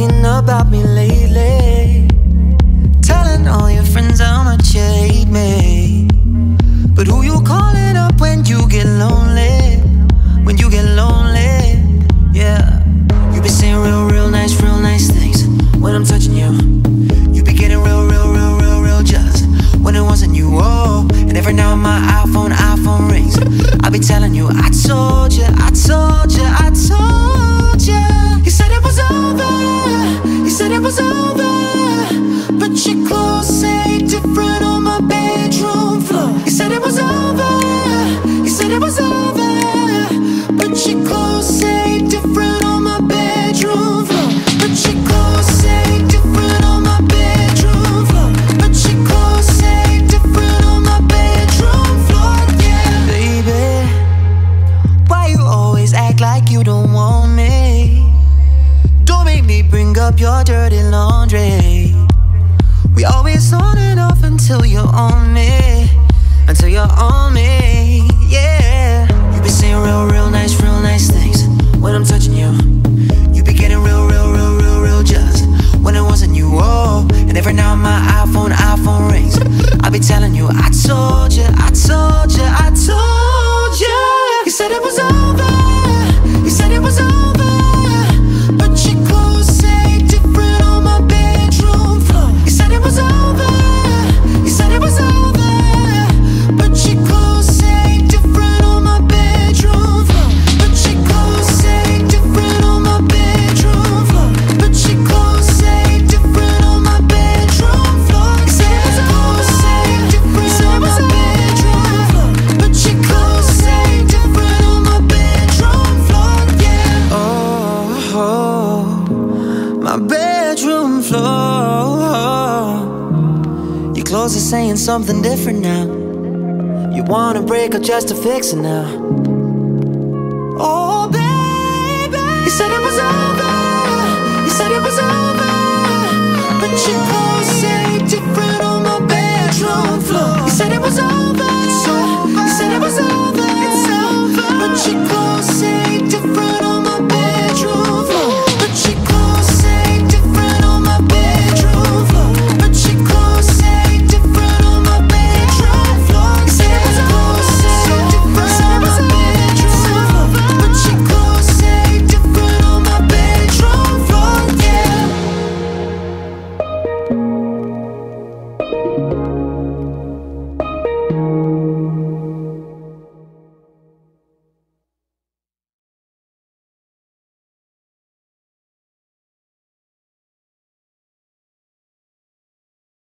about me lately. Telling all your friends how much you hate me. But who you calling up when you get lonely? When you get lonely, yeah. You be saying real, real nice, real nice things when I'm touching you. You be getting real, real, real, real, real jealous when it wasn't you. Oh, and every now and my iPhone, iPhone rings. I be telling you, I told you, I told you, I told you. You said it was over. You said it was over. But your clothes say different on my bedroom floor. You said it was over. You said it was over. But your clothes say different on my bedroom floor. But your clothes say different on my bedroom floor. But your clothes say different on my bedroom floor. Yeah, baby. Why you always act like you don't want me? Me bring up your dirty laundry. We always on and off until you're on me. Until you're on me, yeah. Bedroom floor. Your clothes are saying something different now. You wanna break up just to fix it now. Oh, baby. You said it was over. You said it was over. But you.